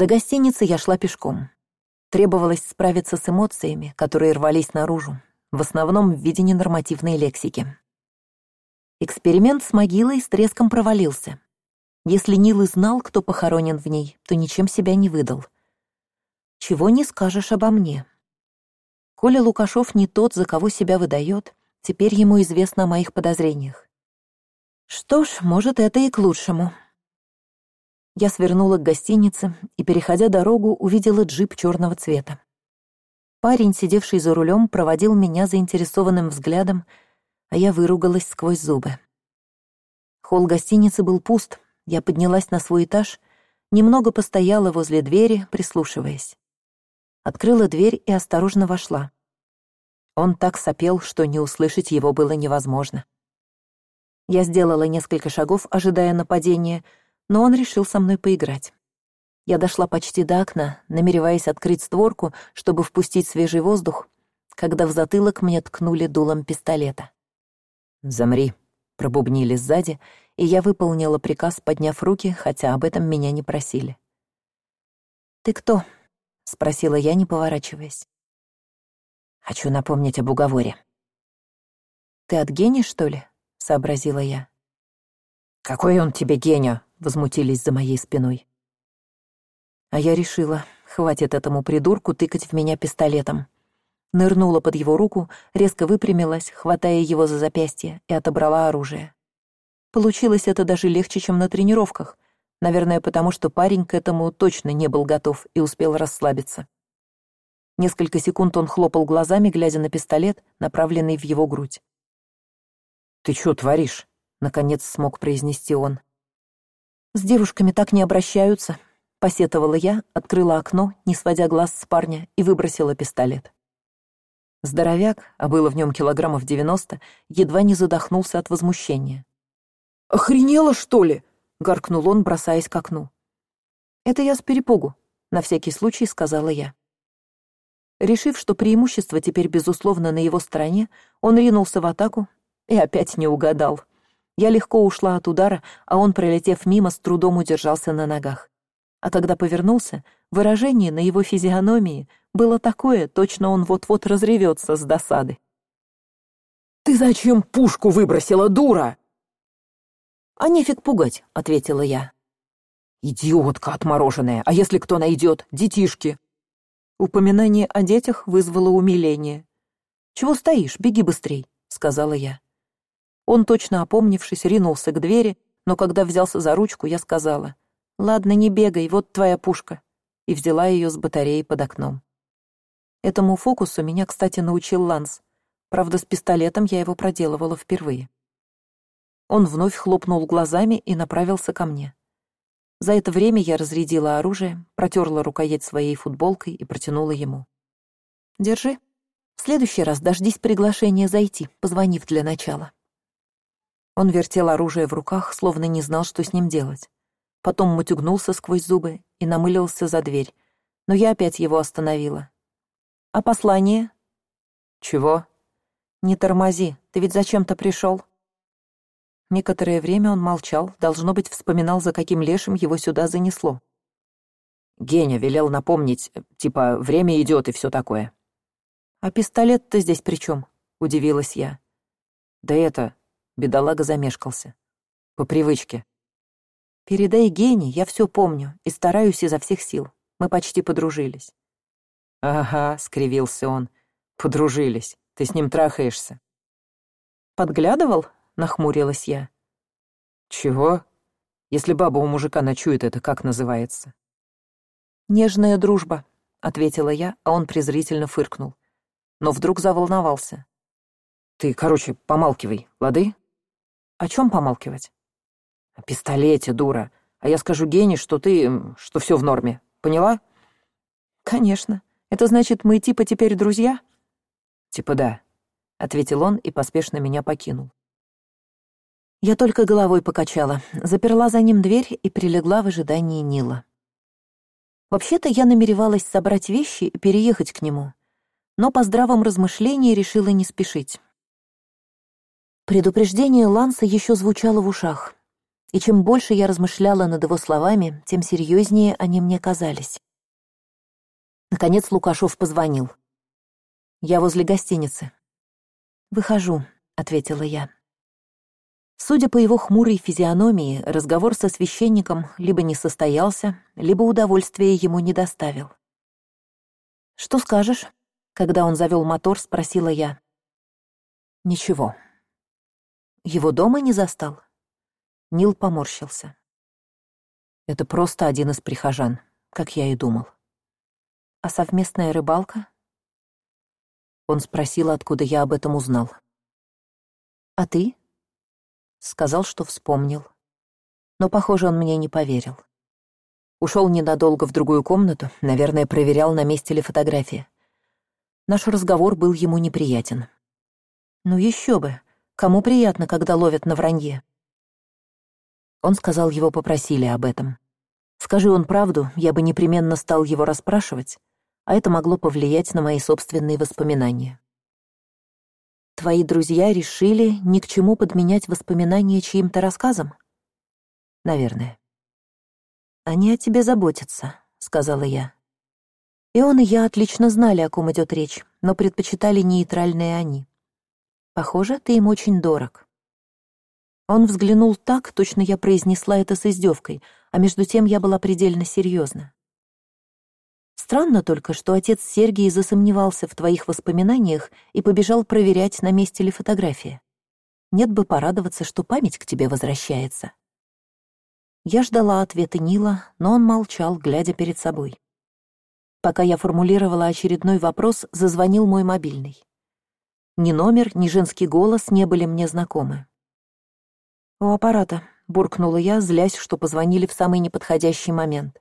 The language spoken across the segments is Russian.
До гостиницы я шла пешком. Требовалось справиться с эмоциями, которые рвались наружу, в основном в виде ненормативной лексики. Эксперимент с могилой с треском провалился. Если Нил и знал, кто похоронен в ней, то ничем себя не выдал. Чего не скажешь обо мне. Коля Лукашов не тот, за кого себя выдает, теперь ему известно о моих подозрениях. Что ж, может, это и к лучшему. Я свернула к гостинице и, переходя дорогу, увидела джип черного цвета. Парень, сидевший за рулем, проводил меня заинтересованным взглядом, а я выругалась сквозь зубы. Холл гостиницы был пуст, я поднялась на свой этаж, немного постояла возле двери, прислушиваясь. Открыла дверь и осторожно вошла. Он так сопел, что не услышать его было невозможно. Я сделала несколько шагов, ожидая нападения, но он решил со мной поиграть. Я дошла почти до окна, намереваясь открыть створку, чтобы впустить свежий воздух, когда в затылок мне ткнули дулом пистолета. «Замри», — пробубнили сзади, и я выполнила приказ, подняв руки, хотя об этом меня не просили. «Ты кто?» — спросила я, не поворачиваясь. «Хочу напомнить об уговоре». «Ты от Гени, что ли?» — сообразила я. «Какой он тебе геня?» — возмутились за моей спиной. А я решила, хватит этому придурку тыкать в меня пистолетом. Нырнула под его руку, резко выпрямилась, хватая его за запястье, и отобрала оружие. Получилось это даже легче, чем на тренировках, наверное, потому что парень к этому точно не был готов и успел расслабиться. Несколько секунд он хлопал глазами, глядя на пистолет, направленный в его грудь ты чё творишь наконец смог произнести он с девушками так не обращаются посетовала я открыла окно не сводя глаз с парня и выбросила пистолет. Здоровяк а было в нем килограммов девяносто едва не задохнулся от возмущения. Охренела что ли гаркнул он бросаясь к окну. Это я с перепугу на всякий случай сказала я. Решив что преимущество теперь безусловно на его стороне он ринулся в атаку и опять не угадал. Я легко ушла от удара, а он, пролетев мимо, с трудом удержался на ногах. А когда повернулся, выражение на его физиономии было такое, точно он вот-вот разревется с досады. «Ты зачем пушку выбросила, дура?» «А нефиг пугать», — ответила я. «Идиотка отмороженная, а если кто найдет, детишки?» Упоминание о детях вызвало умиление. «Чего стоишь, беги быстрей», — сказала я. Он, точно опомнившись, ринулся к двери, но когда взялся за ручку, я сказала, «Ладно, не бегай, вот твоя пушка», и взяла ее с батареей под окном. Этому фокусу меня, кстати, научил Ланс. Правда, с пистолетом я его проделывала впервые. Он вновь хлопнул глазами и направился ко мне. За это время я разрядила оружие, протерла рукоять своей футболкой и протянула ему. «Держи. В следующий раз дождись приглашения зайти, позвонив для начала». Он вертел оружие в руках, словно не знал, что с ним делать. Потом мутюгнулся сквозь зубы и намылился за дверь, но я опять его остановила. «А послание?» «Чего?» «Не тормози, ты ведь зачем-то пришел?» Некоторое время он молчал, должно быть, вспоминал, за каким лешим его сюда занесло. Геня велел напомнить, типа, время идет и все такое. «А пистолет-то здесь при чем? удивилась я. «Да это, бедолага замешкался. По привычке. Передай гене я все помню и стараюсь изо всех сил. Мы почти подружились ага скривился он подружились. Ты с ним трахаешься подглядывал нахмурилась я. Чего? Если баба у мужика ночует это как называется? Нежная дружба ответила я а он презрительно фыркнул. Но вдруг заволновался. Ты короче помалкивай лады о чем помалкивать? О пистолете дура. А я скажу гене что ты что все в норме. Поняла? Конечно. Это значит мы типа теперь друзья? Типа да ответил он и поспешно меня покинул. Я только головой покачала заперла за ним дверь и прилегла в ожидании нила. Вообще то я намеревалась собрать вещи и переехать к нему но по здравом размышлении решила не спешить Предупреждение Ланса еще звучало в ушах. и чем больше я размышляла над его словами тем серьезнее они мне казались. Наконец лукашов позвонил. Я возле гостиницы выхожу ответила я. Судя по его хмурой физиономии разговор со священником либо не состоялся либо удовольствия ему не доставил. Что скажешь когда он завел мотор спросила я. Ничего его дома не застал? Нил поморщился. Это просто один из прихожан как я и думал. А совместная рыбалка? Он спросил откуда я об этом узнал. А ты? Сказал что вспомнил. Но похоже он мне не поверил. Ушел ненадолго в другую комнату наверное проверял на месте ли фотография. Наш разговор был ему неприятен. Ну еще бы кому приятно когда ловят на вранье? Он сказал его попросили об этом. Скажи он правду я бы непременно стал его расспрашивать а это могло повлиять на мои собственные воспоминания. Твои друзья решили ни к чему подменять воспоминания чьим то рассказом? Наверное. Они о тебе заботятся сказала я. И он и я отлично знали о ком идет речь но предпочитали нейтральные они похоже ты им очень дорог он взглянул так точно я произнесла это с издевкой а между тем я была предельно серьезна. Странно только что отец сергий засомневался в твоих воспоминаниях и побежал проверять на месте ли фотография. Нет бы порадоваться что память к тебе возвращается я ждала ответа нила но он молчал глядя перед собой. Пока я формулировала очередной вопрос зазвонил мой мобильный ни номер ни женский голос не были мне знакомы. У аппарата буркнула я злясь что позвонили в самый неподходящий момент.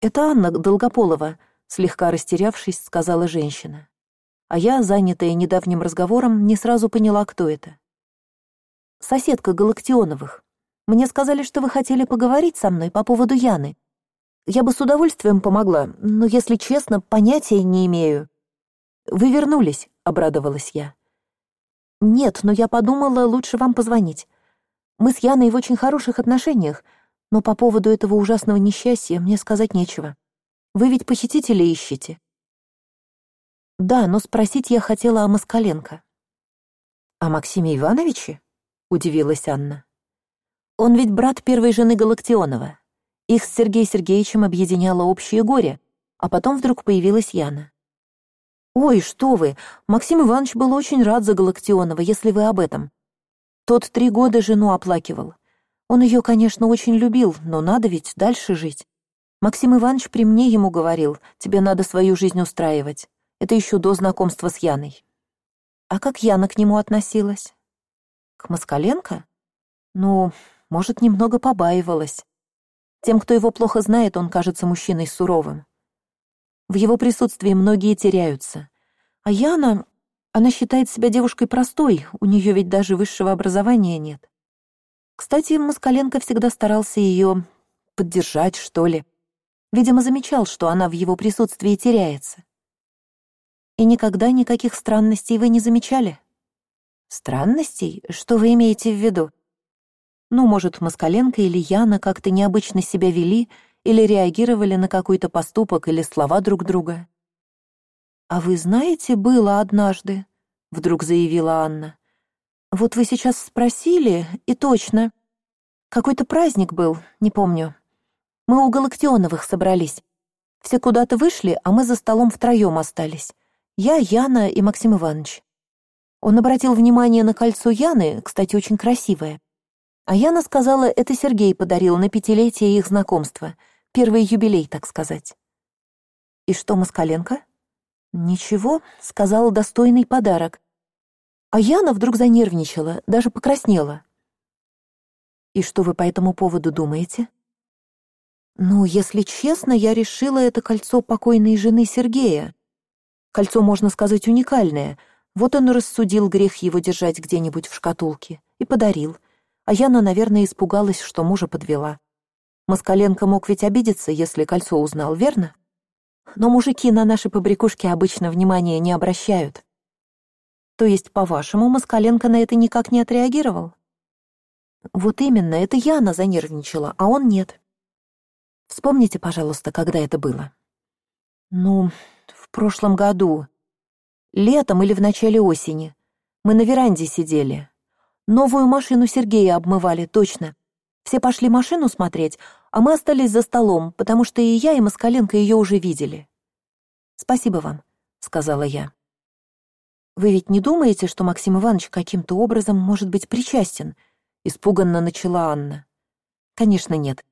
Это анна долгополова слегка растерявшись сказала женщина. А я занятая недавним разговором не сразу поняла кто это. Соседка галактионовых. Мне сказали что вы хотели поговорить со мной по поводу яны. Я бы с удовольствием помогла но если честно понятия не имею вы вернулись обрадовалась я. Нет но я подумала лучше вам позвонить. Мы с яной в очень хороших отношениях но по поводу этого ужасного несчастья мне сказать нечего. Вы ведь похитителя ищете? Да но спросить я хотела о москаленко о максиме ивановиче удивилась анна. Он ведь брат первой жены галактионова. Их с сергеем сергеевичем объединяло общее горе а потом вдруг появилась яна ой что вы! Максим иванович был очень рад за галактионова если вы об этом тот три года жену оплакивал. Он ее конечно очень любил но надо ведь дальше жить. Максим иванович при мне ему говорил тебе надо свою жизнь устраивать. Это еще до знакомства с яной а как яна к нему относилась? К москаленко? Ну может немного побаивалась. Тем кто его плохо знает он кажется мужчиной суровым в его присутствии многие теряются. А яна она считает себя девушкой простой у нее ведь даже высшего образования нет. Кстати москаленко всегда старался ее поддержать что ли. Видимо замечал что она в его присутствии теряется. И никогда никаких странностей вы не замечали? Странностей? Что вы имеете в виду? Ну может москаленко или яна как то необычно себя вели или реагировали на какой то поступок или слова друг друга. А вы знаете было однажды вдруг заявила анна. Вот вы сейчас спросили и точно. Какой то праздник был не помню. Мы у галактионовых собрались. Все куда то вышли а мы за столом втроем остались. Я яна и максим иванович он обратил внимание на кольцо яны кстати очень красивое. А яна сказала это сергей подарил на пятилетие их знакомства первый юбилей так сказать. И что москаленко ничего сказала достойный подарок. А яна вдруг занервничала даже покраснела. И что вы по этому поводу думаете? Ну если честно я решила это кольцо покойной жены сергея. Кольцо можно сказать уникальное. Вот он рассудил грех его держать где нибудь в шкатулке и подарил. А яна наверное испугалась что мужа подвела москаленко мог ведь обидеться если кольцо узнал верно? Но мужики на наши побрякушки обычно внимания не обращают. То есть по вашему москаленко на это никак не отреагировал? Вот именно это яна занервничала а он нет. Вспомните пожалуйста когда это было. Ну в прошлом году. Летом или в начале осени. Мы на веранде сидели. Новую машину сергея обмывали точно все пошли машину смотреть а мы остались за столом потому что и я и москаленко ее уже видели. Спасибо вам сказала я. Вы ведь не думаете что максим иванович каким то образом может быть причастен испуганно начала анна. Конечно нет.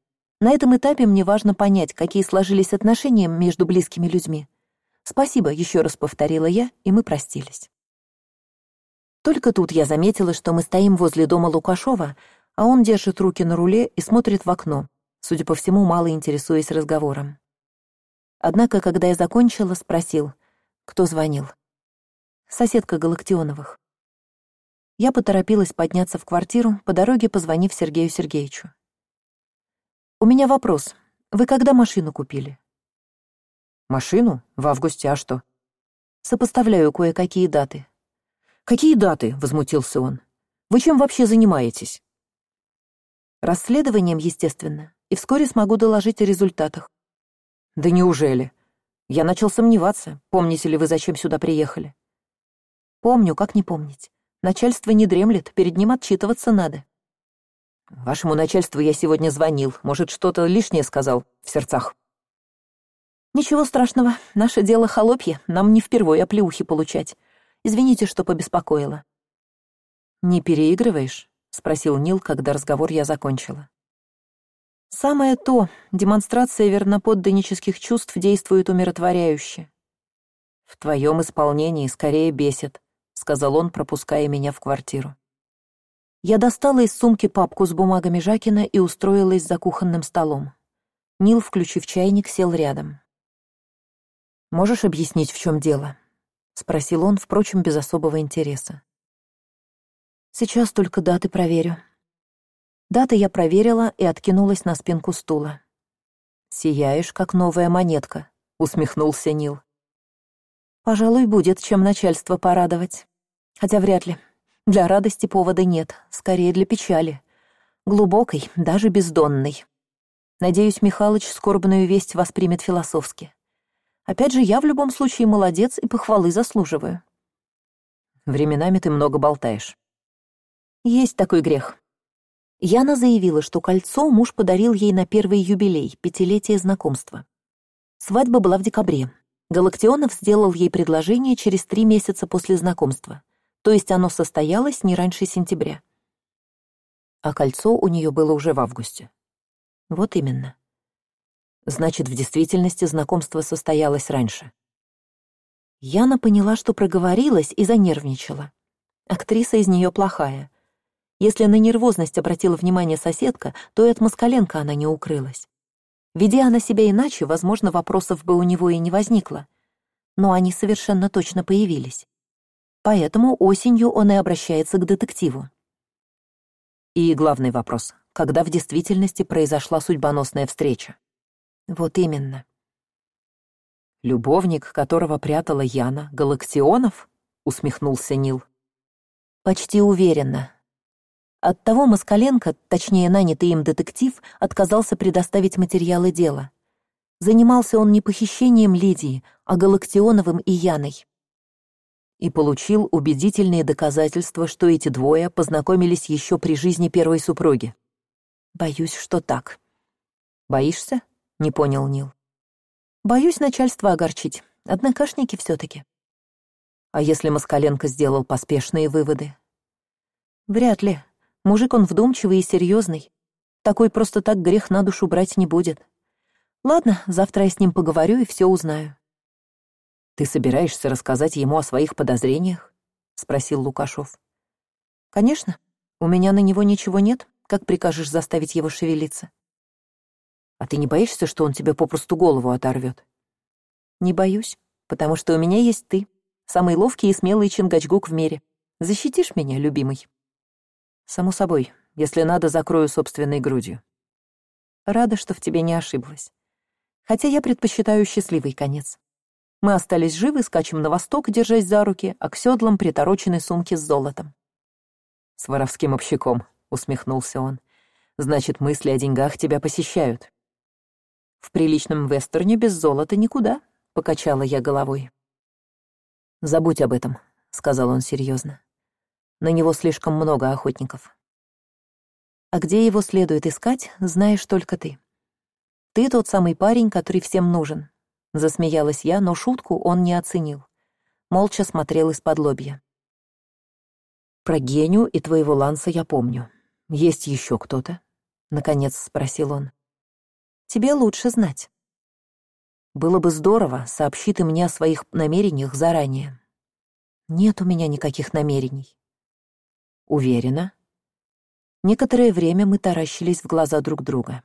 На этом этапе мне важно понять какие сложились отношения между близкими людьми. Спасибо еще раз повторила я и мы простились. Только тут я заметила что мы стоим возле дома лукашова а он держит руки на руле и смотрит в окно судя по всему мало интересуясь разговором. Однако когда я закончила спросил кто звонил. Соседка галактионовых. Я поторопилась подняться в квартиру по дороге позвонив сергею сергеевичу. У меня вопрос. Вы когда машину купили? Машину? В августе а что? Сопоставляю кое какие даты какие даты возмутился он. Вы чем вообще занимаетесь расследованием естественно и вскоре смогу доложить о результатах. Да неужели? Я начал сомневаться помните ли вы зачем сюда приехали? Помню как не помнить. Начальство не дремлет перед ним отчитываться надо. Вашему начальству я сегодня звонил. Может что то лишнее сказал в сердцах? Ничего страшного. Наше дело холопье. Нам не впервой оплеухи получать. Извините что побеспокоила. Не переигрываешь спросил нил когда разговор я закончила. Самое то. Демонстрация верноподданнических чувств действует умиротворяюще в твоем исполнении скорее бесит сказал он пропуская меня в квартиру. Я достала из сумки папку с бумагами жакина и устроилась за кухонным столом. Нил включив чайник сел рядом. Можешь объяснить в чем дело спросил он впрочем без особого интереса сейчас только даты проверю даты я проверила и откинулась на спинку стула. Сияешь как новая монетка усмехнулся нил. Пожалуй будет чем начальство порадовать. Хотя вряд ли. Для радости повода нет скорее для печали. Глубокой даже бездонной. Надеюсь михалыч скорбную весть воспримет философски. Опять же я в любом случае молодец и похвалы заслуживаю временами ты много болтаешь есть такой грех. Яна заявила что кольцо муж подарил ей на первый юбилей пятилетие знакомства. Свадьба была в декабре. Галактионов сделал ей предложение через три месяца после знакомства. То есть оно состоялось не раньше сентября. А кольцо у нее было уже в августе. Вот именно. Значит в действительности знакомство состоялось раньше. Яна поняла что проговорилась и занервничала. Актриса из нее плохая если на нервозность обратила внимание соседка то и от москаленко она не укрылась. Ведя она себя иначе возможно вопросов бы у него и не возникло. Но они совершенно точно появились. Поэтому осенью он и обращается к детективу. И главный вопрос. Когда в действительности произошла судьбоносная встреча? Вот именно. Любовник которого прятала яна галактионов? Усмехнулся нил. Почти уверенно оттого москаленко точнее нанятый им детектив отказался предоставить материалы дела. Занимался он не похищением лидии а галактионовым и яной. И получил убедительные доказательства что эти двое познакомились еще при жизни первой супруги. Боюсь что так боишься не понял нил. Боюсь начальство огорчить. Однокашники все таки а если москаленко сделал поспешные выводы? Вряд ли мужик он вдумчивый и серьезный. Такой просто так грех на душу брать не будет. Ладно завтра я с ним поговорю и все узнаю. Ты собираешься рассказать ему о своих подозрениях? Спросил лукашов. Конечно. У меня на него ничего нет. Как прикажешь заставить его шевелиться? А ты не боишься что он тебе попросту голову оторвет не боюсь потому что у меня есть ты. Самый ловкий и смелый чингачгук в мире. Защитишь меня любимый само собой если надо закрою собственной грудью рада что в тебе не ошиблась хотя я предпочитаю счастливый конец мы остались живы скачем на восток держась за руки а к седлам приторочены сумки с золотом с воровским общаком усмехнулся он. «Значит, мысли о деньгах тебя посещают». «В приличном вестерне без золота никуда», — покачала я головой. «Забудь об этом», — сказал он серьезно. «На него слишком много охотников». «А где его следует искать, знаешь только ты. Ты тот самый парень, который всем нужен», — засмеялась я, но шутку он не оценил. Молча смотрел из-под лобья. «Про Геню и твоего Ланса я помню. Есть еще кто-то?» — наконец спросил он. «Тебе лучше знать». «Было бы здорово, сообщи ты мне о своих намерениях заранее». «Нет у меня никаких намерений». «Уверена?» Некоторое время мы таращились в глаза друг друга.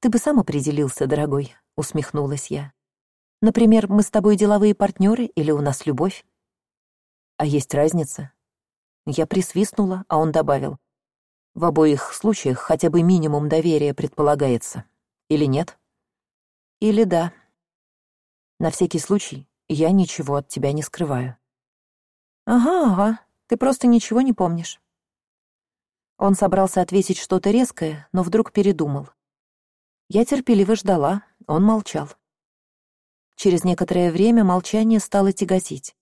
«Ты бы сам определился, дорогой», — усмехнулась я. «Например, мы с тобой деловые партнеры или у нас любовь?» «А есть разница?» Я присвистнула, а он добавил. В обоих случаях хотя бы минимум доверия предполагается. Или нет? Или да. На всякий случай я ничего от тебя не скрываю. Ага, ага, ты просто ничего не помнишь. Он собрался ответить что-то резкое, но вдруг передумал. Я терпеливо ждала, он молчал. Через некоторое время молчание стало тяготить.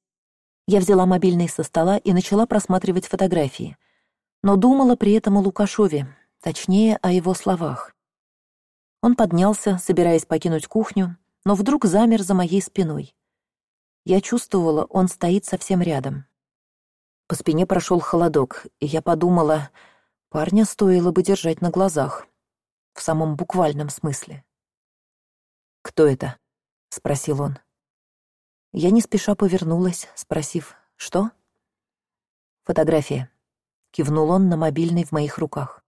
Я взяла мобильный со стола и начала просматривать фотографии — но думала при этом о Лукашове, точнее, о его словах. Он поднялся, собираясь покинуть кухню, но вдруг замер за моей спиной. Я чувствовала, он стоит совсем рядом. По спине прошел холодок, и я подумала, парня стоило бы держать на глазах, в самом буквальном смысле. «Кто это?» — спросил он. Я не спеша повернулась, спросив «Что?» «Фотография», кивнул он на мобильный в моих руках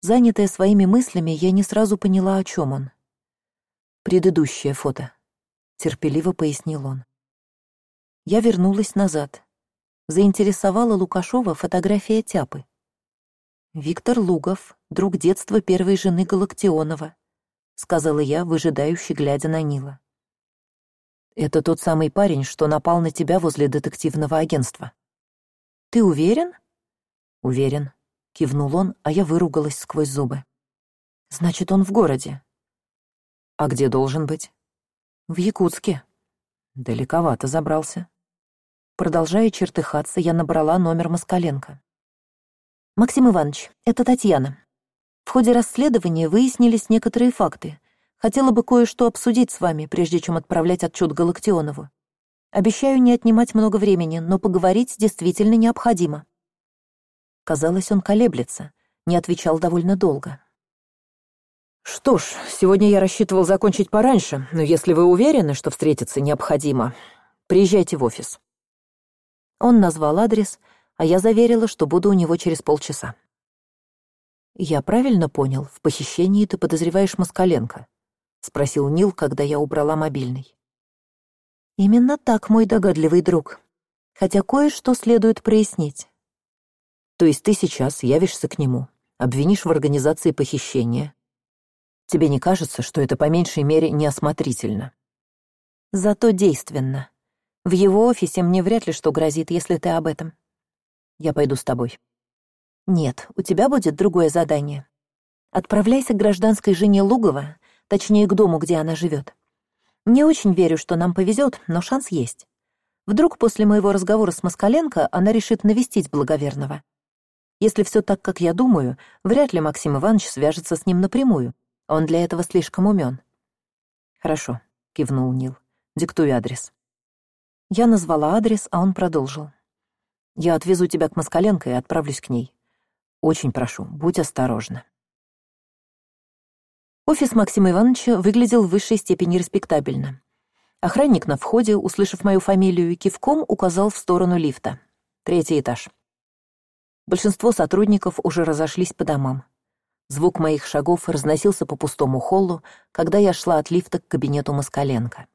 занятая своими мыслями я не сразу поняла о чем он предыдущее фото терпеливо пояснил он я вернулась назад заинтересовала лукашова фотография тяпы. Виктор лугов друг детства первой жены галактионова сказала я выжидающе глядя на нила. Это тот самый парень что напал на тебя возле детективного агентства ты уверен? Уверен кивнул он а я выругалась сквозь зубы. Значит он в городе а где должен быть? В якутске далековато забрался продолжая чертыхаться я набрала номер москаленко. Максим иванович это татьяна. В ходе расследования выяснились некоторые факты. Хотела бы кое что обсудить с вами прежде чем отправлять отчет галактионову. Обещаю не отнимать много времени но поговорить действительно необходимо Казалось, он колеблется, не отвечал довольно долго. «Что ж, сегодня я рассчитывал закончить пораньше, но если вы уверены, что встретиться необходимо, приезжайте в офис». Он назвал адрес, а я заверила, что буду у него через полчаса. «Я правильно понял, в похищении ты подозреваешь Москаленко?» — спросил Нил, когда я убрала мобильный. «Именно так, мой догадливый друг. Хотя кое-что следует прояснить. То есть ты сейчас явишься к нему, обвинишь в организации похищения. Тебе не кажется, что это по меньшей мере неосмотрительно? Зато действенно. В его офисе мне вряд ли что грозит, если ты об этом. Я пойду с тобой. Нет, у тебя будет другое задание. Отправляйся к гражданской жене Лугова, точнее, к дому, где она живет. Не очень верю, что нам повезет, но шанс есть. Вдруг после моего разговора с Москаленко она решит навестить благоверного. Если все так, как я думаю, вряд ли Максим Иванович свяжется с ним напрямую. Он для этого слишком умен. «Хорошо», — кивнул Нил. «Диктуй адрес». Я назвала адрес, а он продолжил. «Я отвезу тебя к Москаленко и отправлюсь к ней. Очень прошу, будь осторожна». Офис Максима Ивановича выглядел в высшей степени респектабельно. Охранник на входе, услышав мою фамилию, кивком указал в сторону лифта. Третий этаж. Большинство сотрудников уже разошлись по домам. Звук моих шагов разносился по пустому холлу, когда я шла от лифта к кабинету Москаленко.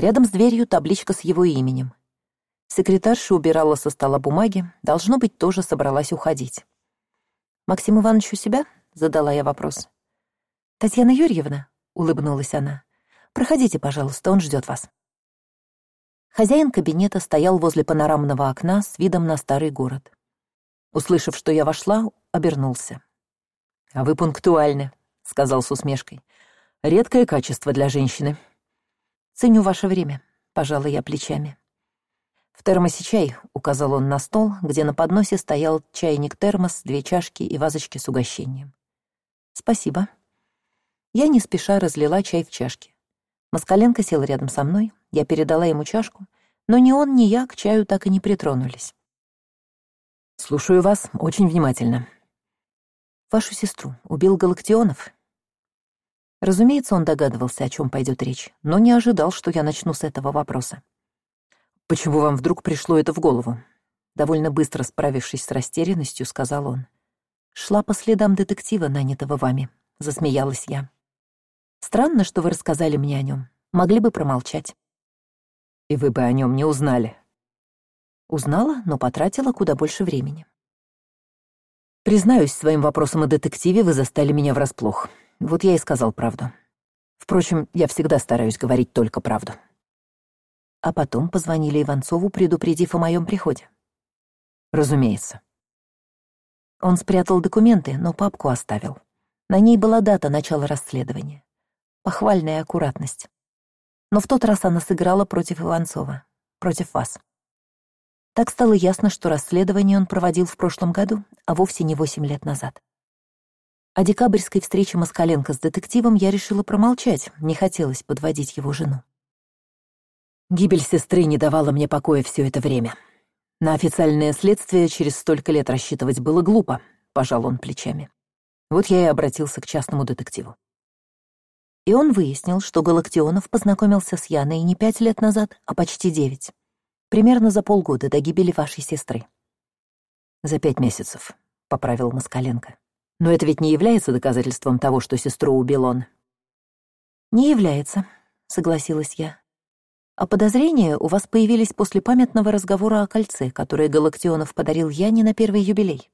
Рядом с дверью табличка с его именем. Секретарша убирала со стола бумаги, должно быть, тоже собралась уходить. «Максим Иванович у себя?» — задала я вопрос. «Татьяна Юрьевна?» — улыбнулась она. «Проходите, пожалуйста, он ждет вас». Хозяин кабинета стоял возле панорамного окна с видом на старый город. Услышав, что я вошла, обернулся. «А вы пунктуальны», — сказал с усмешкой. «Редкое качество для женщины». «Ценю ваше время», — пожала я плечами. «В термосе чай», — указал он на стол, где на подносе стоял чайник-термос, две чашки и вазочки с угощением. «Спасибо». Я не спеша разлила чай в чашке. Москаленко сел рядом со мной, я передала ему чашку, но ни он, ни я к чаю так и не притронулись. «Слушаю вас очень внимательно». «Вашу сестру убил Галактионов?» Разумеется, он догадывался, о чем пойдет речь, но не ожидал, что я начну с этого вопроса. «Почему вам вдруг пришло это в голову?» Довольно быстро справившись с растерянностью, сказал он. «Шла по следам детектива, нанятого вами», — засмеялась я. «Странно, что вы рассказали мне о нем. Могли бы промолчать». «И вы бы о нем не узнали». Узнала, но потратила куда больше времени. «Признаюсь, своим вопросом о детективе вы застали меня врасплох. Вот я и сказал правду. Впрочем, я всегда стараюсь говорить только правду». А потом позвонили Иванцову, предупредив о моем приходе. Разумеется. Он спрятал документы, но папку оставил. На ней была дата начала расследования. Похвальная аккуратность. Но в тот раз она сыграла против Иванцова, против вас. Так стало ясно, что расследование он проводил в прошлом году, а вовсе не восемь лет назад. О декабрьской встрече Москаленко с детективом я решила промолчать, не хотелось подводить его жену. Гибель сестры не давала мне покоя все это время. На официальное следствие через столько лет рассчитывать было глупо, пожал он плечами. Вот я и обратился к частному детективу. И он выяснил, что Галактионов познакомился с Яной не пять лет назад, а почти девять. Примерно за полгода до гибели вашей сестры. «За пять месяцев», — поправил Москаленко. «Но это ведь не является доказательством того, что сестру убил он». «Не является», — согласилась я. А подозрения у вас появились после памятного разговора о кольце, которое Галактионов подарил Яне на первый юбилей.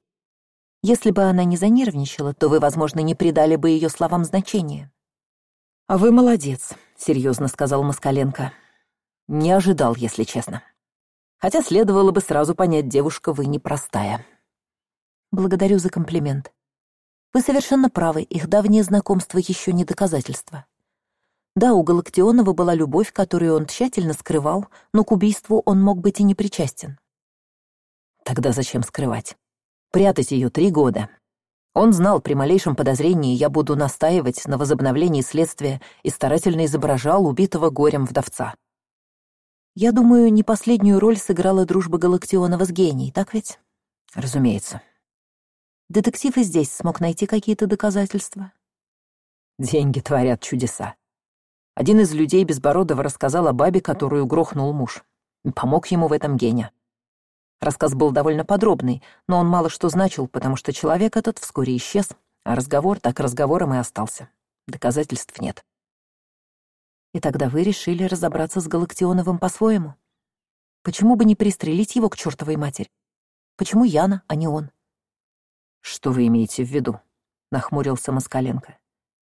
Если бы она не занервничала, то вы, возможно, не придали бы ее словам значения. «А вы молодец», — серьезно сказал Москаленко. «Не ожидал, если честно. Хотя следовало бы сразу понять, девушка, вы непростая». «Благодарю за комплимент. Вы совершенно правы, их давнее знакомство еще не доказательство. Да, у Галактионова была любовь, которую он тщательно скрывал, но к убийству он мог быть и не причастен. Тогда зачем скрывать? Прятать ее три года. Он знал, при малейшем подозрении я буду настаивать на возобновлении следствия и старательно изображал убитого горем вдовца. Я думаю, не последнюю роль сыграла дружба Галактионова с генией, так ведь? Разумеется. Детектив и здесь смог найти какие-то доказательства. Деньги творят чудеса. Один из людей Безбородова рассказал о бабе, которую грохнул муж. Помог ему в этом Геня. Рассказ был довольно подробный, но он мало что значил, потому что человек этот вскоре исчез, а разговор так разговором и остался. Доказательств нет. И тогда вы решили разобраться с Галактионовым по-своему? Почему бы не пристрелить его к чертовой матери? Почему Яна, а не он? «Что вы имеете в виду?» — нахмурился Москаленко.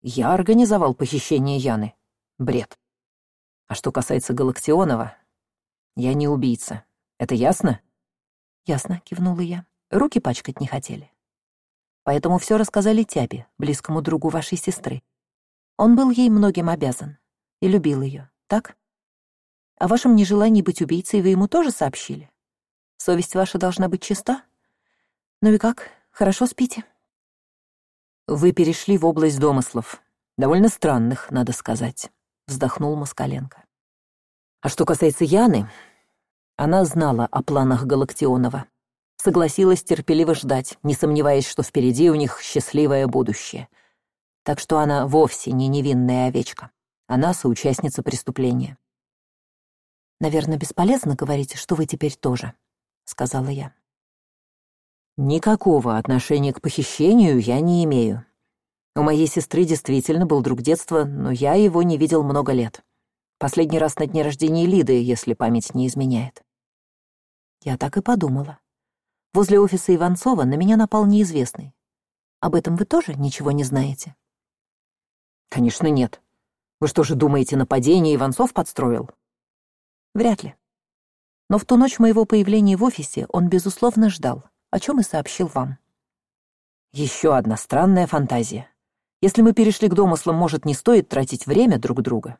«Я организовал похищение Яны. Бред. А что касается Галактионова, я не убийца. Это ясно? Ясно, кивнула я. Руки пачкать не хотели. Поэтому все рассказали Тябе, близкому другу вашей сестры. Он был ей многим обязан и любил ее, так? О вашем нежелании быть убийцей вы ему тоже сообщили? Совесть ваша должна быть чиста? Ну и как, хорошо спите? Вы перешли в область домыслов. Довольно странных, надо сказать вздохнул Москаленко. А что касается Яны, она знала о планах Галактионова. Согласилась терпеливо ждать, не сомневаясь, что впереди у них счастливое будущее. Так что она вовсе не невинная овечка. Она соучастница преступления. «Наверное, бесполезно говорить, что вы теперь тоже», — сказала я. «Никакого отношения к похищению я не имею», у моей сестры действительно был друг детства, но я его не видел много лет. Последний раз на дне рождения Лиды, если память не изменяет. Я так и подумала. Возле офиса Иванцова на меня напал неизвестный. Об этом вы тоже ничего не знаете? Конечно, нет. Вы что же думаете, нападение Иванцов подстроил? Вряд ли. Но в ту ночь моего появления в офисе он, безусловно, ждал, о чем и сообщил вам. Еще одна странная фантазия. Если мы перешли к домыслам может не стоит тратить время друг друга?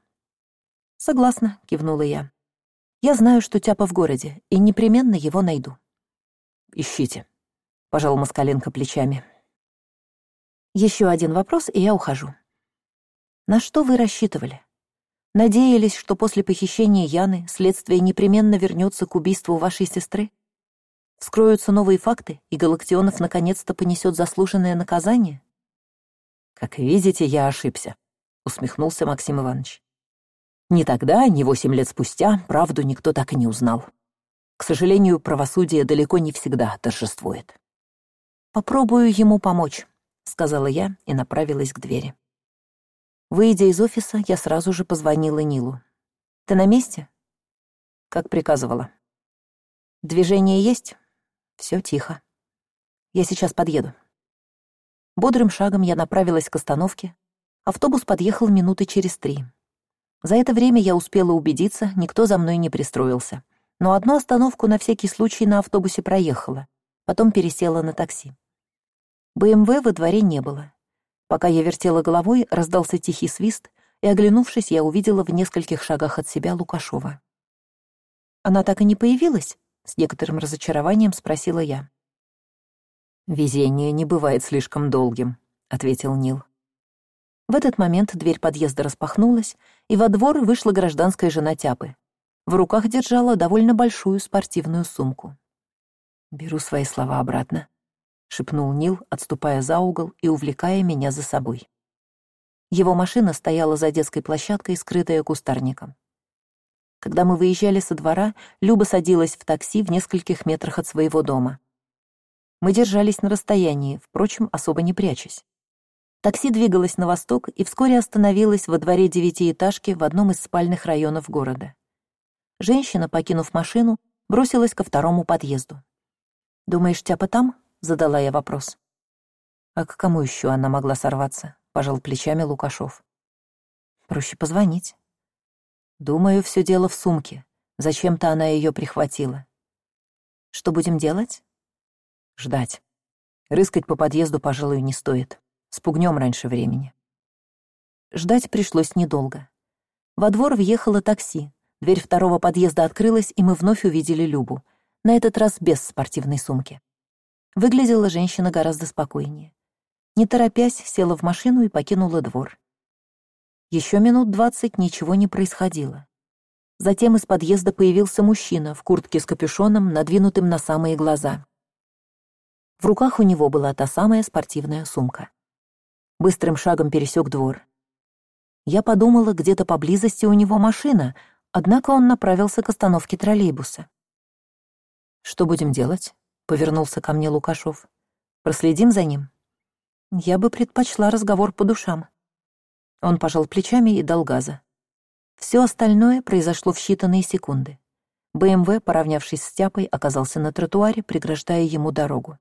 Согласна кивнула я. Я знаю что тяпа в городе и непременно его найду. Ищите. Пожал москаленко плечами. Еще один вопрос и я ухожу. На что вы рассчитывали? Надеялись что после похищения яны следствие непременно вернется к убийству вашей сестры вскроются новые факты и галактионов наконец то понесет заслуженное наказание? Как видите я ошибся усмехнулся максим иванович. Ни тогда ни восемь лет спустя правду никто так и не узнал. К сожалению правосудие далеко не всегда торжествует. Попробую ему помочь сказала я и направилась к двери. Выйдя из офиса я сразу же позвонила нилу. Ты на месте? Как приказывала движение есть все тихо. Я сейчас подъеду. Бодрым шагом я направилась к остановке. Автобус подъехал минуты через три. За это время я успела убедиться никто за мной не пристроился. Но одну остановку на всякий случай на автобусе проехала потом пересела на такси. Бмв во дворе не было. Пока я вертела головой раздался тихий свист и оглянувшись я увидела в нескольких шагах от себя лукашова. Она так и не появилась с некоторым разочарованием спросила я. Везение не бывает слишком долгим ответил нил. В этот момент дверь подъезда распахнулась и во двор вышла гражданская жена тяпы. В руках держала довольно большую спортивную сумку. Беру свои слова обратно шепнул нил отступая за угол и увлекая меня за собой. Его машина стояла за детской площадкой скрытая кустарником когда мы выезжали со двора люба садилась в такси в нескольких метрах от своего дома. Мы держались на расстоянии впрочем особо не прячась. Такси двигалось на восток и вскоре остановилось во дворе девятиэтажки в одном из спальных районов города. Женщина покинув машину бросилась ко второму подъезду. Думаешь тяпа там задала я вопрос. А к кому еще она могла сорваться пожал плечами лукашов. Проще позвонить думаю все дело в сумке. Зачем то она ее прихватила. Что будем делать? Ждать. Рыскать по подъезду пожалуй не стоит. Спугнем раньше времени. Ждать пришлось недолго. Во двор въехало такси. Дверь второго подъезда открылась и мы вновь увидели любу. На этот раз без спортивной сумки. Выглядела женщина гораздо спокойнее. Не торопясь села в машину и покинула двор еще минут двадцать ничего не происходило. Затем из подъезда появился мужчина в куртке с капюшоном надвинутым на самые глаза. В руках у него была та самая спортивная сумка. Быстрым шагом пересек двор. Я подумала где то поблизости у него машина однако он направился к остановке троллейбуса. Что будем делать повернулся ко мне лукашов. Проследим за ним? Я бы предпочла разговор по душам он пожал плечами и дал газа все остальное произошло в считанные секунды. Бмв поравнявшись с тяпой оказался на тротуаре преграждая ему дорогу.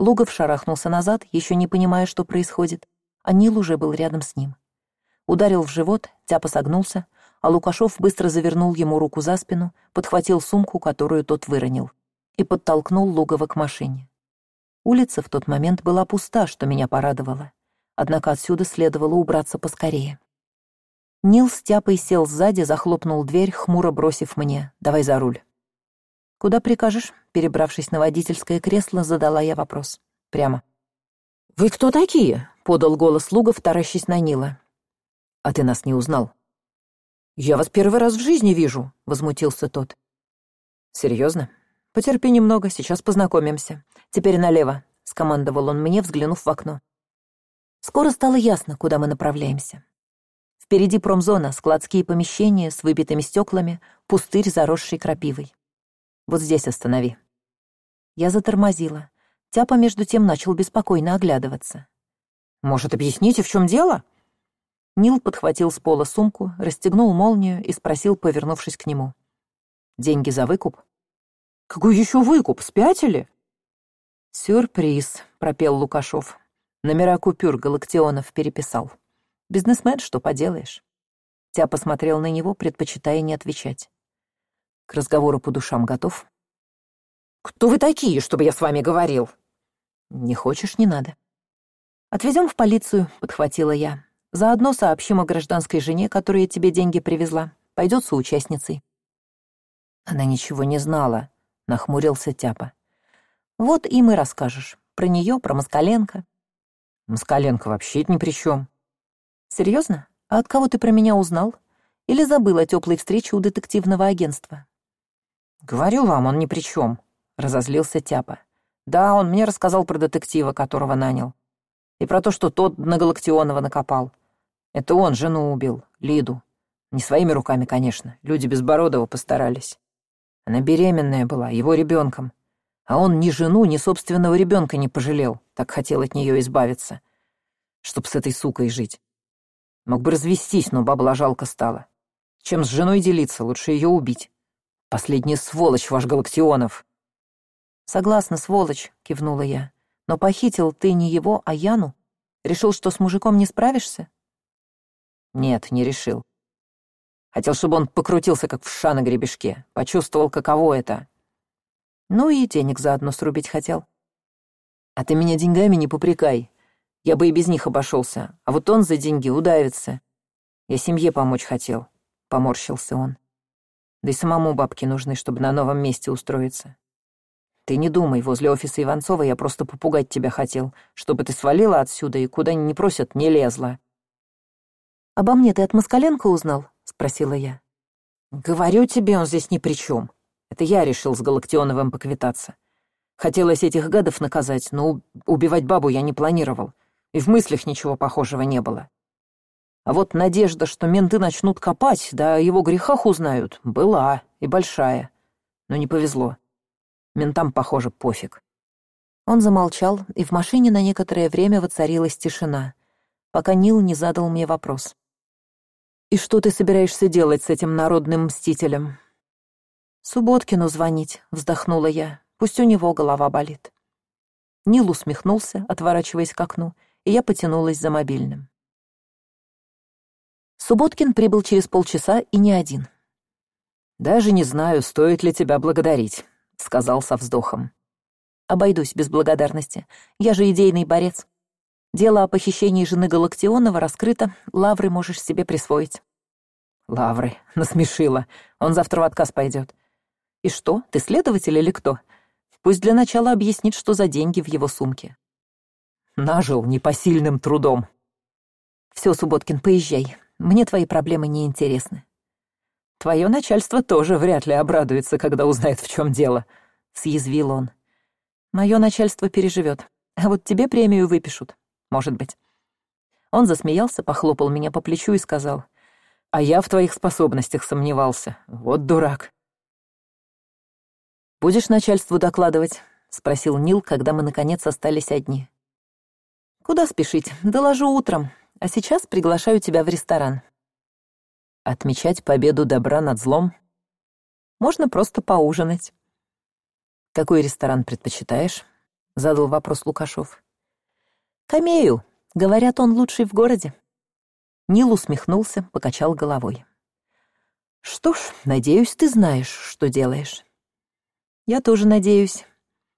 Лугов шарахнулся назад еще не понимая что происходит а нил уже был рядом с ним. Ударил в живот тяпа согнулся а лукашов быстро завернул ему руку за спину подхватил сумку которую тот выронил и подтолкнул лугова к машине. Улица в тот момент была пуста что меня порадовало однако отсюда следовало убраться поскорее. Нил с тяпой сел сзади захлопнул дверь хмуро бросив мне давай за руль куда прикажешь перебравшись на водительское кресло задала я вопрос. Прямо вы кто такие подал голос лугов таращись на нила. А ты нас не узнал я вас первый раз в жизни вижу возмутился тот. Серьезно? Потерпи немного сейчас познакомимся. Теперь налево скомандовал он мне взглянув в окно скоро стало ясно куда мы направляемся. Впереди промзона складские помещения с выбитыми стеклами пустырь заросший крапивой. Вот здесь останови. Я затормозила. Тяпа между тем начал беспокойно оглядываться. Может объясните в чем дело? Нил подхватил с пола сумку расстегнул молнию и спросил повернувшись к нему. Деньги за выкуп? Какой еще выкуп? Спятили? Сюрприз пропел лукашов номера купюр галактионов переписал. Бизнесмен что поделаешь. Тя посмотрел на него предпочитая не отвечать. К разговору по душам готов. Кто вы такие чтобы я с вами говорил? Не хочешь не надо отвезем в полицию подхватила я. Заодно сообщим о гражданской жене которая тебе деньги привезла. Пойдет соучастницей она ничего не знала нахмурился тяпа. Вот и расскажешь. Про нее про москаленко москаленко вообще ни при чем серьезно а от кого ты про меня узнал? Или забыл о теплой встрече у детективного агентства? Говорю вам он ни при чем разозлился тяпа. Да он мне рассказал про детектива которого нанял. И про то что тот на галактионова накопал. Это он жену убил лиду. Не своими руками конечно люди безбородова постарались. Она беременная была его ребенком а он ни жену ни собственного ребенка не пожалел. Так хотел от нее избавиться чтоб с этой сукой жить. Мог бы развестись но бабла жалко стало. Чем с женой делиться? Лучше ее убить. Последняя сволочь ваш галактионов. Согласна сволочь кивнула я. Но похитил ты не его а яну. Решил что с мужиком не справишься? Нет не решил. Хотел чтобы он покрутился как вша на гребешке. Почувствовал каково это ну и денег заодно срубить хотел. А ты меня деньгами не попрекай. Я бы и без них обошелся. А вот он за деньги удавится. Я семье помочь хотел поморщился он. Да и самому бабки нужны чтобы на новом месте устроиться. Ты не думай возле офиса иванцова я просто попугать тебя хотел чтобы ты свалила отсюда и куда не просят не лезла. Обо мне ты от москаленко узнал спросила я. Говорю тебе он здесь ни при чем это я решил с галактионовым поквитаться. Хотелось этих гадов наказать но убивать бабу я не планировал. И в мыслях ничего похожего не было. А вот надежда что менты начнут копать да о его грехах узнают была и большая. Но не повезло. Ментам похоже пофиг. Он замолчал и в машине на некоторое время воцарилась тишина пока нил не задал мне вопрос. И что ты собираешься делать с этим народным мстителем субботкину звонить вздохнула я. Пусть у него голова болит. Нил усмехнулся отворачиваясь к окну и я потянулась за мобильным. Субботкин прибыл через полчаса и не один. Даже не знаю стоит ли тебя благодарить сказал со вздохом. Обойдусь без благодарности. Я же идейный борец. Дело о похищении жены галактионова раскрыто. Лавры можешь себе присвоить лавры насмешила. Он завтра в отказ пойдет и что ты следователь или кто? Пусть для начала объяснит что за деньги в его сумке. Нажил непосильным трудом. Все субботкин поезжай. Мне твои проблемы не интересны. Твое начальство тоже вряд ли обрадуется когда узнает в чем дело съязвил он. Мое начальство переживет а вот тебе премию выпишут. Может быть. Он засмеялся похлопал меня по плечу и сказал. А я в твоих способностях сомневался. Вот дурак будешь начальству докладывать спросил нил когда мы наконец остались одни. Куда спешить? Доложу утром. А сейчас приглашаю тебя в ресторан отмечать победу добра над злом? Можно просто поужинать какой ресторан предпочитаешь задал вопрос лукашов. Камею. Говорят он лучший в городе нил усмехнулся покачал головой. Что ж надеюсь ты знаешь что делаешь я тоже надеюсь.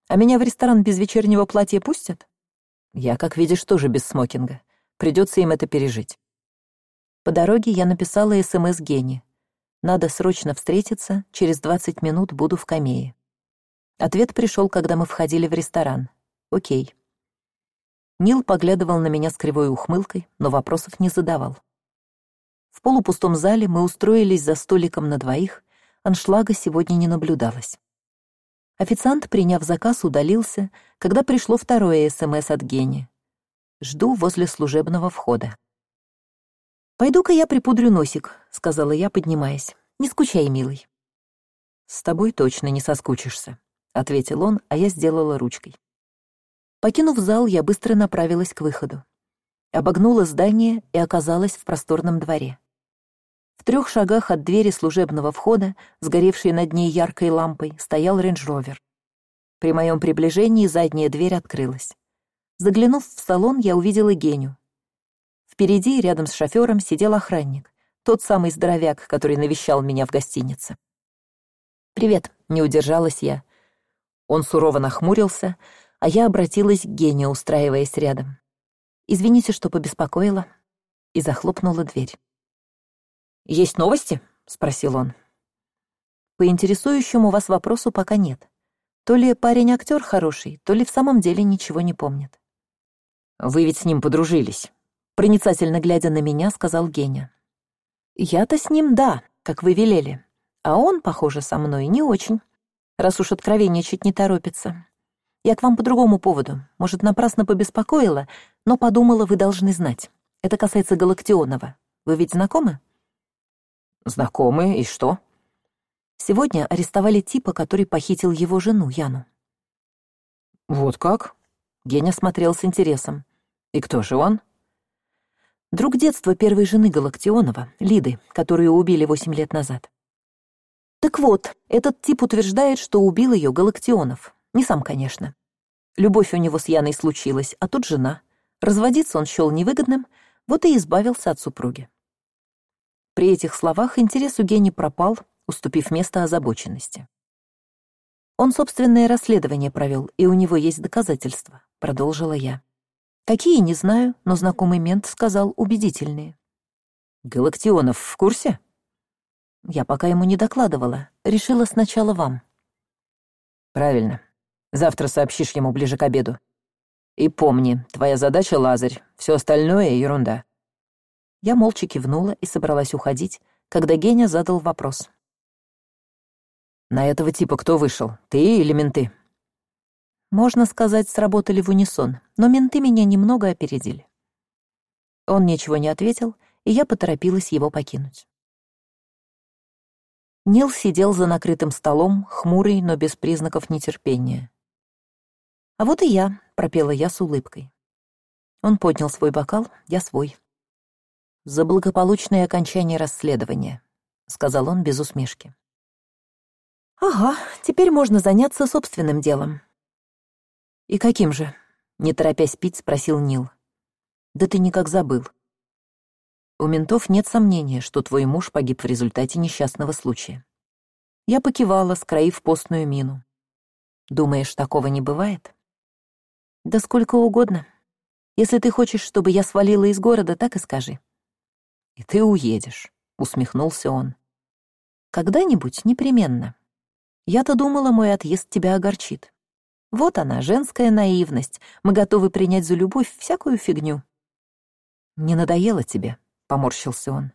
А меня в ресторан без вечернего платья пустят? Я как видишь тоже без смокинга. Придется им это пережить. По дороге я написала смс гене. Надо срочно встретиться через двадцать минут буду в камее ответ пришел когда мы входили в ресторан. Окей нил поглядывал на меня с кривой ухмылкой но вопросов не задавал. В полупустом зале мы устроились за столиком на двоих. Аншлага сегодня не наблюдалось официант приняв заказ удалился когда пришло второе смс от гени. Жду возле служебного входа пойду ка я припудрю носик сказала я поднимаясь. Не скучай милый с тобой точно не соскучишься ответил он а я сделала ручкой. Покинув зал я быстро направилась к выходу. Обогнула здание и оказалась в просторном дворе в трех шагах от двери служебного входа сгоревшей над ней яркой лампой стоял рейндж ровер при моем приближении задняя дверь открылась. Заглянув в салон я увидела геню. Впереди рядом с шофером сидел охранник тот самый здоровяк который навещал меня в гостинице. Привет не удержалась я. Он сурово нахмурился, а я обратилась к Гене, устраиваясь рядом. «Извините, что побеспокоила», и захлопнула дверь. «Есть новости?» — спросил он. «По интересующему вас вопросу пока нет. То ли парень актер хороший, то ли в самом деле ничего не помнит». «Вы ведь с ним подружились», — проницательно глядя на меня, сказал Геня. «Я-то с ним, да, как вы велели. А он, похоже, со мной не очень, раз уж откровенничать не торопится. Я к вам по другому поводу. Может, напрасно побеспокоила, но подумала, вы должны знать. Это касается Галактионова. Вы ведь знакомы?» «Знакомы, и что?» Сегодня арестовали типа, который похитил его жену, Яну. «Вот как?» Геня смотрел с интересом. «И кто же он?» Друг детства первой жены Галактионова, Лиды, которую убили восемь лет назад. Так вот, этот тип утверждает, что убил ее Галактионов. Не сам, конечно. Любовь у него с Яной случилась, а тут жена. Разводиться он счел невыгодным, вот и избавился от супруги. При этих словах интерес у Гени пропал, уступив место озабоченности. Он собственное расследование провел, и у него есть доказательства, продолжила я. Какие, не знаю, но знакомый мент сказал убедительные. Галактионов в курсе? Я пока ему не докладывала, решила сначала вам. Правильно. Завтра сообщишь ему ближе к обеду. И помни, твоя задача — Лазарь, все остальное — ерунда. Я молча кивнула и собралась уходить, когда Геня задал вопрос. «На этого типа кто вышел, ты или менты?» Можно сказать, сработали в унисон, но менты меня немного опередили. Он ничего не ответил, и я поторопилась его покинуть. Нил сидел за накрытым столом, хмурый, но без признаков нетерпения. «А вот и я», — пропела я с улыбкой. Он поднял свой бокал, я свой. «За благополучное окончание расследования», — сказал он без усмешки. «Ага, теперь можно заняться собственным делом». «И каким же?» — не торопясь пить, спросил Нил. «Да ты никак забыл. У ментов нет сомнения, что твой муж погиб в результате несчастного случая. Я покивала, скроив постную мину. Думаешь, такого не бывает? Да сколько угодно. Если ты хочешь, чтобы я свалила из города, так и скажи. И ты уедешь, усмехнулся он. Когда-нибудь непременно. Я-то думала, мой отъезд тебя огорчит. Вот она, женская наивность. Мы готовы принять за любовь всякую фигню. Не надоело тебе? — поморщился он.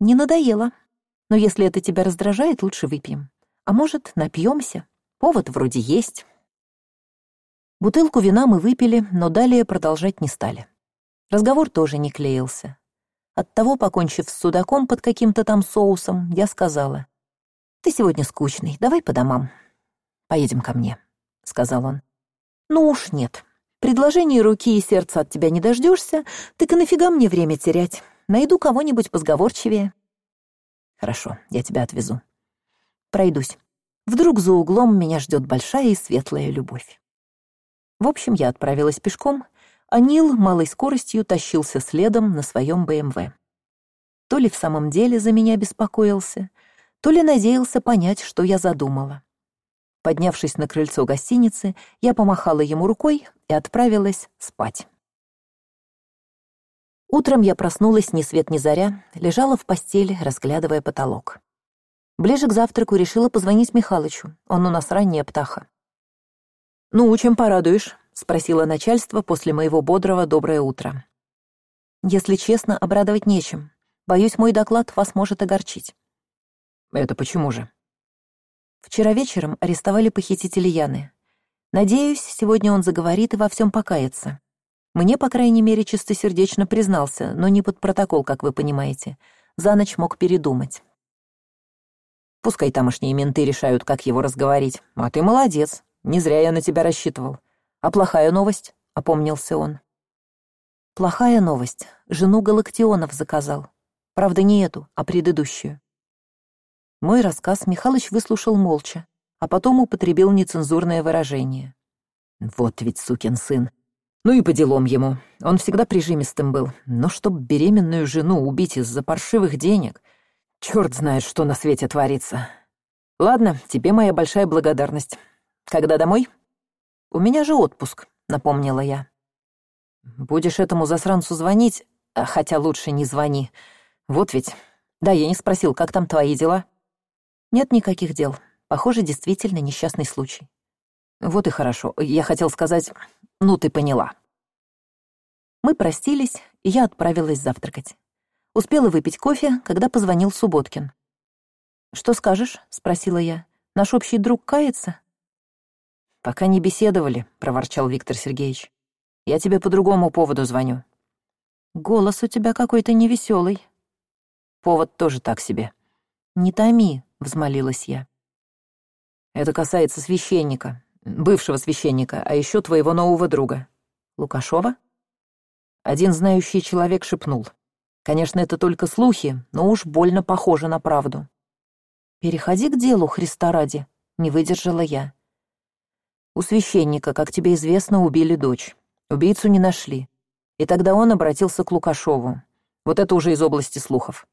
«Не надоело. Но если это тебя раздражает, лучше выпьем. А может, напьемся? Повод вроде есть». Бутылку вина мы выпили, но далее продолжать не стали. Разговор тоже не клеился. Оттого, покончив с судаком под каким-то там соусом, я сказала. «Ты сегодня скучный, давай по домам. Поедем ко мне», — сказал он. «Ну уж нет. Предложений руки и сердца от тебя не дождешься, так и нафига мне время терять? Найду кого-нибудь позговорчивее. Хорошо, я тебя отвезу. Пройдусь. Вдруг за углом меня ждет большая и светлая любовь. В общем, я отправилась пешком, а Нил малой скоростью тащился следом на своем БМВ. То ли в самом деле за меня беспокоился, то ли надеялся понять, что я задумала. Поднявшись на крыльцо гостиницы, я помахала ему рукой и отправилась спать. Утром я проснулась ни свет ни заря, лежала в постели, разглядывая потолок. Ближе к завтраку решила позвонить Михалычу, он у нас ранняя птаха. «Ну, чем порадуешь?» — спросила начальство после моего бодрого «доброе утро». «Если честно, обрадовать нечем. Боюсь, мой доклад вас может огорчить». «Это почему же?» Вчера вечером арестовали похитителя Яны. Надеюсь, сегодня он заговорит и во всем покается. Мне, по крайней мере, чистосердечно признался, но не под протокол, как вы понимаете. За ночь мог передумать. Пускай тамошние менты решают, как его разговорить. А ты молодец. Не зря я на тебя рассчитывал. А плохая новость? — опомнился он. Плохая новость. Жену Галактионов заказал. Правда, не эту, а предыдущую. Мой рассказ Михалыч выслушал молча, а потом употребил нецензурное выражение. «Вот ведь сукин сын. Ну и по делам ему. Он всегда прижимистым был. Но чтоб беременную жену убить из-за паршивых денег... Черт знает, что на свете творится. Ладно, тебе моя большая благодарность. когда домой у меня же отпуск напомнила я. Будешь этому засранцу звонить а, хотя лучше не звони. Вот ведь. Да я не спросил как там твои дела? Нет никаких дел. Похоже действительно несчастный случай вот и хорошо. Я хотел сказать ну ты поняла мы простились и я отправилась завтракать. Успела выпить кофе когда позвонил субботкин. Что скажешь спросила я. Наш общий друг кается пока не беседовали проворчал виктор сергеевич. Я тебе по другому поводу звоню голос у тебя какой то невеселый повод тоже так себе не томи взмолилась я. Это касается священника бывшего священника а еще твоего нового друга лукашова? Один знающий человек шепнул. Конечно это только слухи но уж больно похоже на правду переходи к делу христа ради не выдержала я у священника как тебе известно убили дочь. Убийцу не нашли и тогда он обратился к лукашову. Вот это уже из области слухов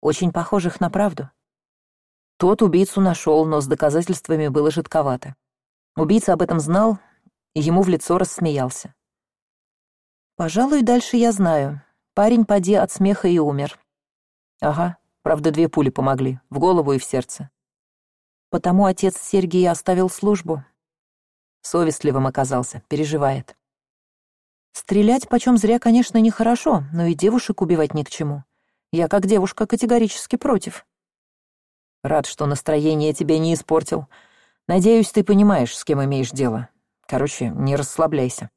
очень похожих на правду тот убийцу нашел но с доказательствами было жидковато убийца об этом знал и ему в лицо рассмеялся. Пожалуй дальше я знаю. Парень поди от смеха и умер ага правда две пули помогли. В голову и в сердце потому отец сергей оставил службу совестливым оказался переживает. Стрелять почем зря конечно нехорошо но и девушек убивать ни к чему. Я как девушка категорически против. Рад что настроение тебе не испортил. Надеюсь ты понимаешь с кем имеешь дело. Короче не расслабляйся.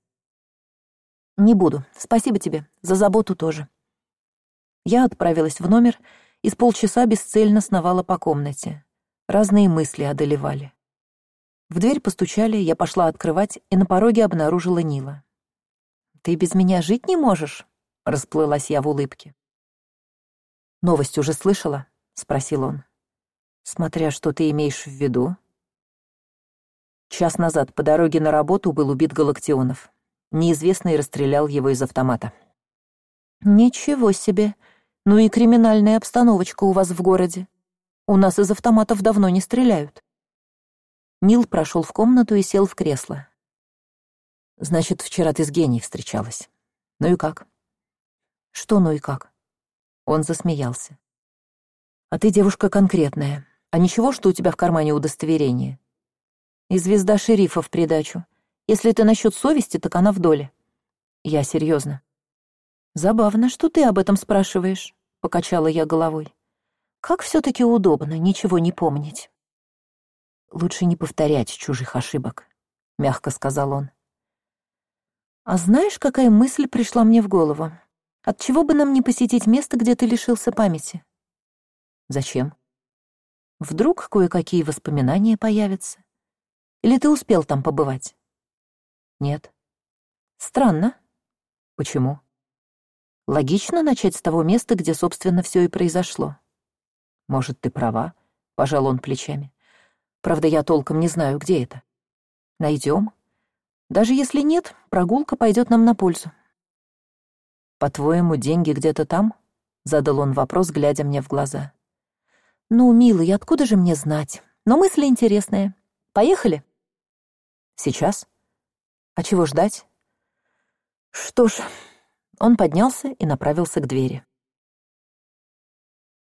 Не буду. Спасибо тебе. За заботу тоже. Я отправилась в номер и с полчаса бесцельно сновала по комнате. Разные мысли одолевали в дверь постучали я пошла открывать и на пороге обнаружила нила. Ты без меня жить не можешь расплылась я в улыбке. Новость уже слышала спросил он. Смотря что ты имеешь в виду час назад по дороге на работу был убит галактионов. Неизвестный расстрелял его из автомата. Ничего себе! Ну и криминальная обстановочка у вас в городе. У нас из автоматов давно не стреляют нил прошел в комнату и сел в кресло. Значит вчера ты с гений встречалась. Ну и как? Что ну и как он засмеялся. А ты девушка конкретная. А ничего что у тебя в кармане удостоверение? И звезда шерифа в придачу. Если ты насчет совести так она в доле я серьезно забавно что ты об этом спрашиваешь покачала я головой. Как все таки удобно ничего не помнить лучше не повторять чужих ошибок мягко сказал он а знаешь какая мысль пришла мне в голову отчего бы нам не посетить место где ты лишился памяти зачем Вдруг кое-какие воспоминания появятся? Или ты успел там побывать? Нет. Странно. Почему? Логично начать с того места, где, собственно, все и произошло. Может, ты права, пожал он плечами. Правда, я толком не знаю, где это. Найдем. Даже если нет, прогулка пойдет нам на пользу. По-твоему, деньги где-то там? Задал он вопрос, глядя мне в глаза ну милый откуда же мне знать но мысли интересные поехали сейчас а чего ждать что ж он поднялся и направился к двери